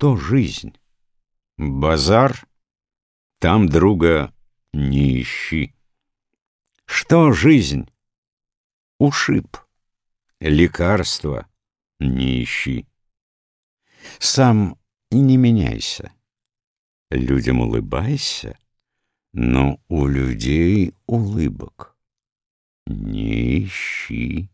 Что жизнь? Базар? Там друга не ищи. Что жизнь? Ушиб. Лекарства не ищи. Сам не меняйся. Людям улыбайся, но у людей улыбок не ищи.